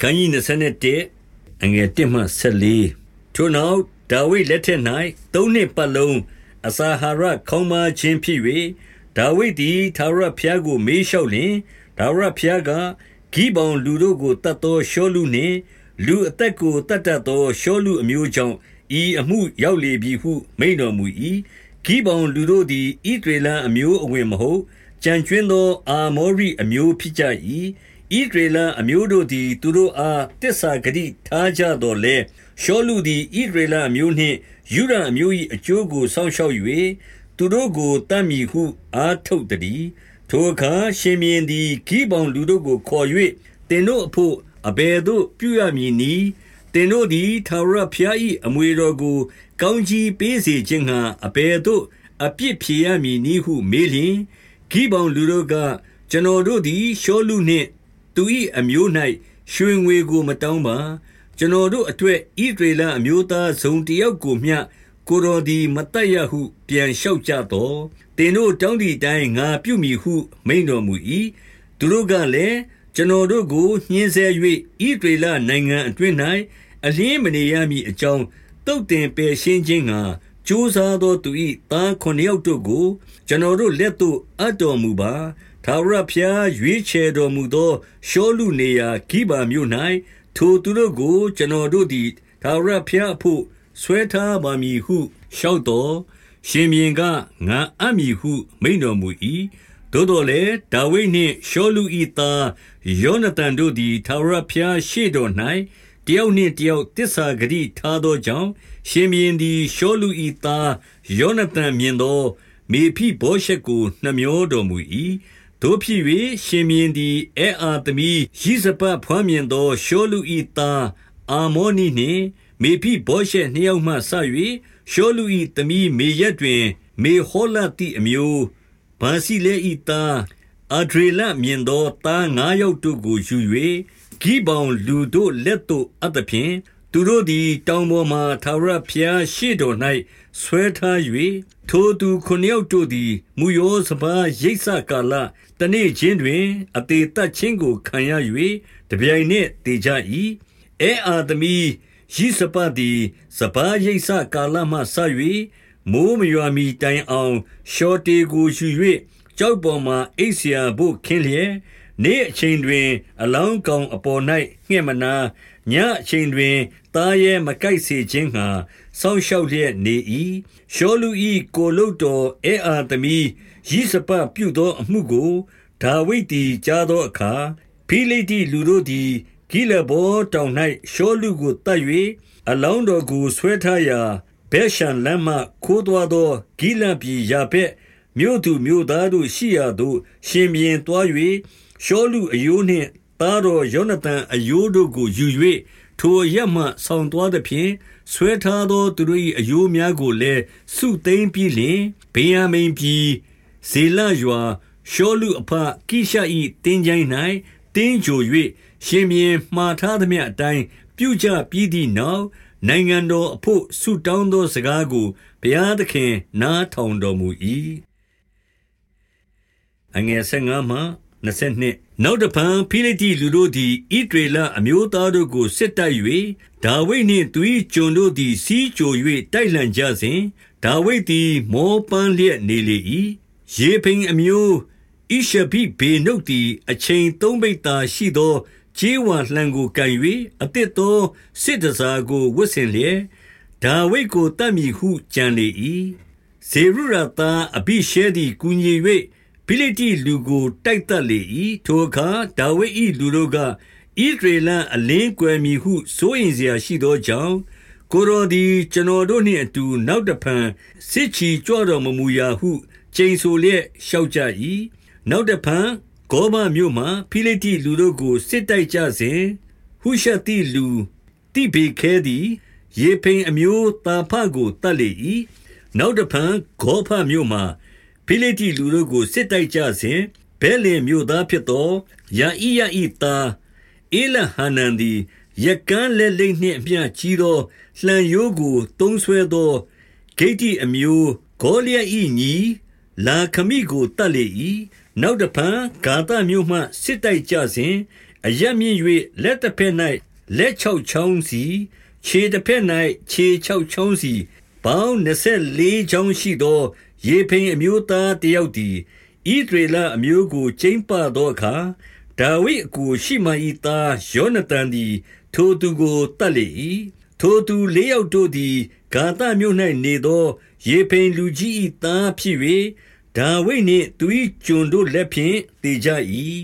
ခန်းကြီး21အငယ်1မှ14ထိုနောက်ဒါဝိဒ်လက်ထက်၌သုံးနှစ်ပတ်လုံးအစာဟာရခေါင်းပါခြင်းဖြစ်၍ဒါဝိဒ်သည်သာရဖျားကို မေးလျှောက်လင်ဒါဝရဖျားကဂိဘောင်လူတို့ကိုတတ်သောရှောလူနှင့် လူအသက်ကိုတတ်တတ်သောရှောလူအမျိုးကြောင့်ဤအမှုရောက်လေပြီဟုမိန်တော်မူ၏ဂိဘောင်လူတို့သည်ဣဒရေလအမျိုးအဝင်မဟုတ်ကြံကျွင်းသော အာမောရိအမျိုးဖြစ်ကြ၏ ဣဒရေလအမျိုးတို့သည် သူတို့အားတစ္ဆာဂတိထားကြတော်လဲရှောလူသည်ဣဒရေလအမျိုးနှင့်ယူဒအမျိုး၏အကျိုးကိုစောင့်ရှောက်၍သူတို့ကိုတတ်မည်ဟုအားထုတ်သည်ထိုအခါရှင်မြင်းသည်ဂိဘောင်လူတို့ကိုခေါ်၍တင်တို့အဖို့အဘယ်သို့ပြုရမည်နည်းတင်တို့သည်သာရဖျား၏အမွေတော်ကို ကောင်းကြီးပေးစေခြင်းငှာအဘယ်သို့အပြစ်ဖြေရမည်နည်းဟုမေးလျင်ဂိဘောင်လူတို့ကကျွန်တော်တို့သည်ရှောလူနှင့် သူ၏အမျိုး၌ရွှေငွေကိုမတောင်းပါကျွန်တော်တို့အတွက်ဣဒရေလအမျိုးသားဇုံတယောက်ကိုမျှကိုတော်သည်မတတ်ရဟု ပြန်လျှောက်ကြတော့တင်တို့တောင်းသည့်အတိုင်းငါပြုမည်ဟု မိန်တော်မူ၏သူတို့ကလည်းကျွန်တော်တို့ကိုညှင်းဆဲ၍ဣဒရေလနိုင်ငံအတွင်း၌အလင်းမနေရမည်အကြောင်းတုတ်တင်ပယ်ရှင်းခြင်းငါကြိုးစားသောသူ၏သားခုနှစ်ယောက်တို့ကို ကျွန်တော်တို့လက်သို့အပ်တော်မူပါ ထာဝရဘုရားရွေးချယ်တော်မူသောရှောလူနေရာဂိဗာမြို့၌ထိုသူတို့ကိုကျွန်တော်တို့သည်ထာဝရဘုရားအဖို့ဆွဲထားပါမည်ဟုလျှောက်တော်ရှင်မြင်းကငါအမည်ဟု မိန်တော်မူ၏သို့တော်လည်းဒါဝိဒ်နှင့်ရှောလူ၏သားယောနသန်တို့သည်ထာဝရဘုရားရှေ့တော်၌တယောက်နှင့်တယောက်တစ္ဆာဂတိထားသောကြောင့်ရှင်မြင်းသည်ရှောလူ၏သားယောနသန်မြင်သော မေဖိဘောရှက်ကိုနှမျောတော်မူ၏ တို့ဖြစ်၍ရှင်မြင်းသည်အဲအာသမီရိဇပဖွမ်းမြင်သော ရှောလူ၏သားအာမောနိနှင့် မေဖိဘောရှက်နှစ်ယောက်မှဆ၍ရှောလူ၏သမီးမေရက်တွင် မေဟောလတိအမျိုးဘာစီလေ၏သားအဒရေလမြင်သောသားငါးယောက်တို့ကိုယူ၍ဂိဘောင်လူတို့လက်သို့အပ်သဖြင့် သူတို့သည် တောင်ပေါ်မှသာရဖျားရှေ့တော်၌ဆွဲထား၍ထိုသူခုနှစ်ယောက်တို့သည်မူယောစပါးရိတ်ဆကာလ တနေ့ချင်းတွင် အသေးသက်ချင်းကို ခံရ၍တပြိုင်နက်တည်ကြ၏အဲအာသမီရိစပသည် စပါးရိတ်ဆကာလမှဆ၍မိုးမရွာမီတိုင်အောင်ရှောတေကိုယူ၍ကြောက်ပေါ်မှအိဆရာဘုခင်းလျက် နေ့အချိန်တွင် အလောင်းကောင်အပေါ်၌ငှက်မနာညအချိန်တွင်သားရဲမကိုက်စေခြင်းငှာစောင့်ရှောက်လျက်နေ၏ရှောလူ၏ကိုလုတ်တော်အဲအာသမီရိစပပြုသောအမှုကိုဒါဝိဒ်သည်ကြားသောအခါဖိလိတိလူတို့သည်ဂိလဘောတောင်၌ရှောလူကိုတတ်၍အလောင်းတော်ကိုဆွဲထားရာဘဲရှန်လမ်းမှခိုးသွားသောဂိလပြည်ရာဘက်မြို့သူမြို့သားတို့ရှိရာသို့ရှင်ပြန်သွား၍ ရှောလူအယိုးနှင့် သားတော်ယောနသန်အယိုးတို့ကိုယူ၍ထိုအရမှ ဆောင်းသွားသဖြင့် ဆွဲထားသော သူတို့၏အယိုးများကိုလည်း စုသိမ့်ပြီးလျှင်ဗေယမိန်ပြည် ဇေလရွာ ရှောလူအဖကိရှ၏တင်းချိုင်း၌တင်းကြို၍ရှင်မြင်းမှားထားသမျှအတိုင်း ပြုကြပြီးသည့်နောက် နိုင်ငံတော်အဖို့ ဆုတောင်းသောစကားကို ဘုရားသခင် နားထောင်တော်မူ၏အငယ်15မှ 22နောက်တဖန်ဖိလိတိလူတို့သည်ဣဒရေလအမျိုးသားတို့ကို စစ်တိုက်၍ဒါဝိဒ်နှင့်သူ၏ကျွန်တို့သည်စီးကြို၍တိုက်လှန်ကြစဉ် ဒါဝိဒ်သည် မောပန်းလျက်နေလေ၏ရေဖိန်အမျိုးဣရှဘိဘေနုတ်သည် အချိန်သုံးပိတ်သာရှိသော ကြေးဝါလှံကိုကန်၍အသစ်သော စစ်တစားကို ဝတ်ဆင်လျက် ဒါဝိဒ်ကိုတတ်မည်ဟု ကြံလေ၏ဇေရုရသား အဘိရှဲသည် ကူညီ၍ ဖိလိတိလူကို တိုက်တတ်လေ၏ထိုအခါဒါဝိဒ်၏လူတို့ကဣသရေလအလင်းကွယ်မည်ဟုစိုးရင်စရာရှိသောကြောင့်ကိုရောဒီကျွန်တော်တို့နှင့်အတူ နောက်တဖန်စစ်ချီကြွတော်မမူရာဟုချိန်ဆိုလျက်လျှောက်ကြ၏နောက်တဖန်ဂောဘမြို့မှဖိလိတိလူတို့ကိုစစ်တိုက်ကြစဉ်ဟုရှတိလူတိဘေခဲသည်ရေဖိန်အမျိုးတာဖကိုတတ်လေ၏နောက်တဖန်ဂောဖမြို့မှာ ဖိလိတိလူတို့ကိုစစ်တိုက်ကြစဉ်ဘဲလင်မြို့သားဖြစ်သောယာဣယဤသားအေလဟနန်သည်ရကန်းလက်လိမ့်နှင့်အမျှကြီးသောလှံရိုးကိုတုံးဆွဲသောဂိတိအမျိုးဂေါလျက်ဤညီလာခမိကိုတတ်လေ၏နောက်တဖန်ဂါသမြို့မှစစ်တိုက်ကြစဉ်အအရမြင့်၍လက်တစ်ဖက်၌လက်၆ချောင်းစီခြေတစ်ဖက်၌ခြေ၆ချောင်းစီပေါင်း24ချောင်းရှိသော ရေဖိန်အမျိုးသားတယောက်သည်ဣဒရေလအမျိုးကိုကျိမ့်ပသောအခါဒါဝိဒ်အကူရှိမ၏သားယောနသန်သည် ထိုသူကိုတတ်လေ၏ထိုသူလေးယောက်တို့သည်ဂါသမြို့၌နေသောရေဖိန်လူကြီး၏သားဖြစ်၍ဒါဝိဒ်နှင့်သူ၏ကျွန်တို့လက်ဖြင့်တည်ကြ၏